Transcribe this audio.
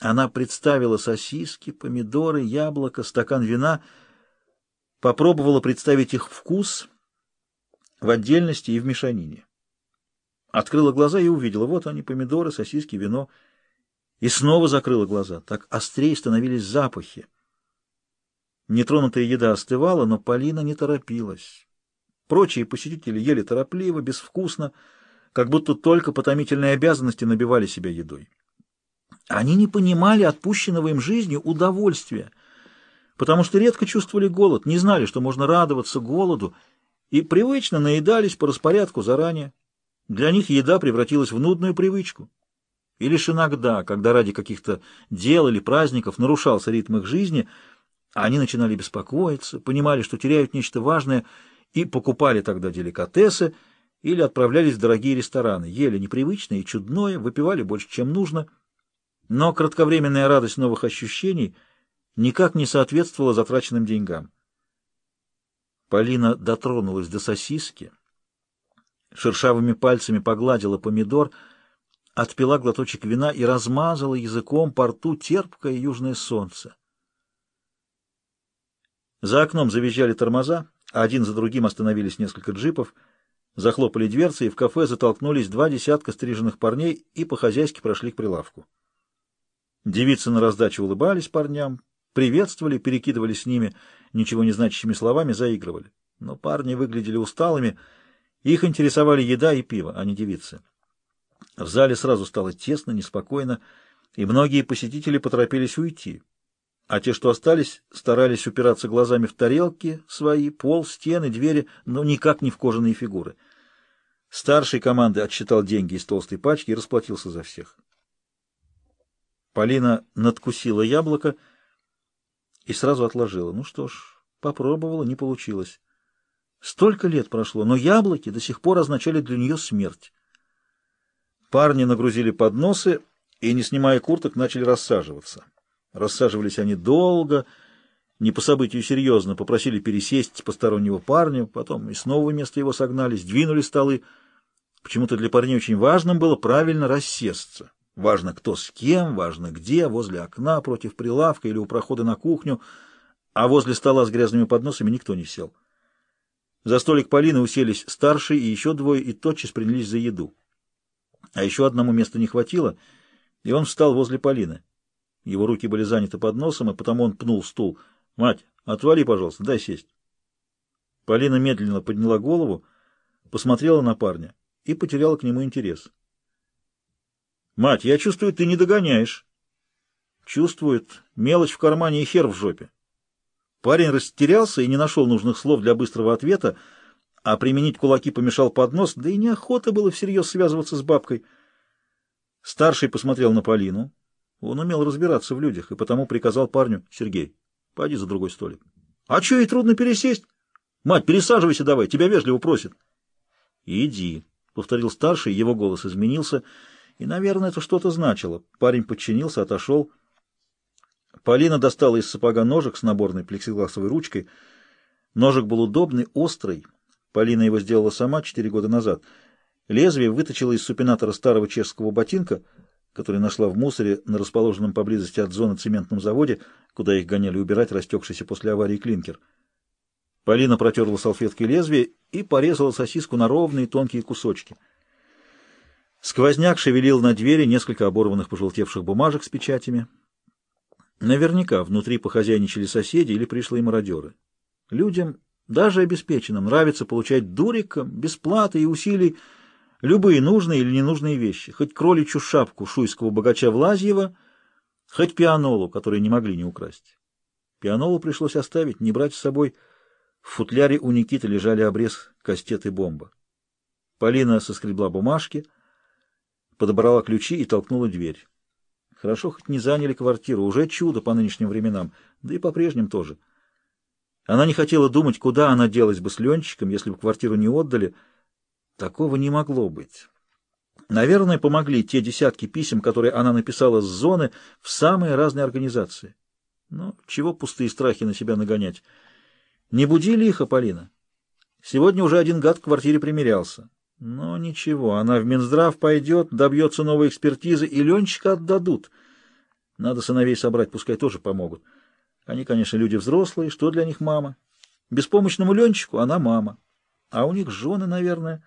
Она представила сосиски, помидоры, яблоко, стакан вина, попробовала представить их вкус в отдельности и в мешанине. Открыла глаза и увидела, вот они, помидоры, сосиски, вино, и снова закрыла глаза. Так острее становились запахи. Нетронутая еда остывала, но Полина не торопилась. Прочие посетители ели торопливо, безвкусно, как будто только по томительной обязанности набивали себя едой. Они не понимали отпущенного им жизнью удовольствия, потому что редко чувствовали голод, не знали, что можно радоваться голоду, и привычно наедались по распорядку заранее. Для них еда превратилась в нудную привычку. И лишь иногда, когда ради каких-то дел или праздников нарушался ритм их жизни, они начинали беспокоиться, понимали, что теряют нечто важное, и покупали тогда деликатесы или отправлялись в дорогие рестораны, ели непривычное и чудное, выпивали больше, чем нужно, но кратковременная радость новых ощущений никак не соответствовала затраченным деньгам. Полина дотронулась до сосиски, шершавыми пальцами погладила помидор, отпила глоточек вина и размазала языком по рту терпкое южное солнце. За окном завизжали тормоза, а один за другим остановились несколько джипов, захлопали дверцы, и в кафе затолкнулись два десятка стриженных парней и по-хозяйски прошли к прилавку. Девицы на раздачу улыбались парням, приветствовали, перекидывали с ними ничего не значащими словами, заигрывали. Но парни выглядели усталыми, их интересовали еда и пиво, а не девицы. В зале сразу стало тесно, неспокойно, и многие посетители поторопились уйти а те, что остались, старались упираться глазами в тарелки свои, пол, стены, двери, но никак не в кожаные фигуры. Старший команды отсчитал деньги из толстой пачки и расплатился за всех. Полина надкусила яблоко и сразу отложила. Ну что ж, попробовала, не получилось. Столько лет прошло, но яблоки до сих пор означали для нее смерть. Парни нагрузили подносы и, не снимая курток, начали рассаживаться. Рассаживались они долго, не по событию серьезно, попросили пересесть постороннего парня, потом и снова вместо его согнали, сдвинули столы. Почему-то для парней очень важным было правильно рассесться. Важно, кто с кем, важно где, возле окна, против прилавка или у прохода на кухню, а возле стола с грязными подносами никто не сел. За столик Полины уселись старший и еще двое, и тотчас принялись за еду. А еще одному места не хватило, и он встал возле Полины. Его руки были заняты под носом, и потому он пнул стул. «Мать, отвали, пожалуйста, дай сесть». Полина медленно подняла голову, посмотрела на парня и потеряла к нему интерес. «Мать, я чувствую, ты не догоняешь». Чувствует мелочь в кармане и хер в жопе. Парень растерялся и не нашел нужных слов для быстрого ответа, а применить кулаки помешал поднос, да и неохота было всерьез связываться с бабкой. Старший посмотрел на Полину, он умел разбираться в людях и потому приказал парню, Сергей, пойди за другой столик. А что, ей трудно пересесть? Мать, пересаживайся давай, тебя вежливо просит. Иди, повторил старший, его голос изменился, и, наверное, это что-то значило. Парень подчинился, отошел. Полина достала из сапога ножик с наборной плексигласовой ручкой. Ножик был удобный, острый. Полина его сделала сама четыре года назад. Лезвие выточила из супинатора старого чешского ботинка — который нашла в мусоре на расположенном поблизости от зоны цементном заводе, куда их гоняли убирать растекшийся после аварии клинкер. Полина протерла салфеткой лезвие и порезала сосиску на ровные тонкие кусочки. Сквозняк шевелил на двери несколько оборванных пожелтевших бумажек с печатями. Наверняка внутри похозяйничали соседи или пришлые мародеры. Людям, даже обеспеченным, нравится получать дуриком, бесплаты и усилий, любые нужные или ненужные вещи, хоть кроличью шапку шуйского богача Влазьева, хоть пианолу, которые не могли не украсть. Пианолу пришлось оставить, не брать с собой. В футляре у Никиты лежали обрез кастет и бомба. Полина соскребла бумажки, подобрала ключи и толкнула дверь. Хорошо, хоть не заняли квартиру, уже чудо по нынешним временам, да и по-прежним тоже. Она не хотела думать, куда она делась бы с Ленчиком, если бы квартиру не отдали, Такого не могло быть. Наверное, помогли те десятки писем, которые она написала с зоны в самые разные организации. Ну, чего пустые страхи на себя нагонять? Не буди лихо, Полина. Сегодня уже один гад в квартире примерялся. Но ничего, она в Минздрав пойдет, добьется новой экспертизы, и Ленчика отдадут. Надо сыновей собрать, пускай тоже помогут. Они, конечно, люди взрослые, что для них мама? Беспомощному Ленчику она мама. А у них жены, наверное...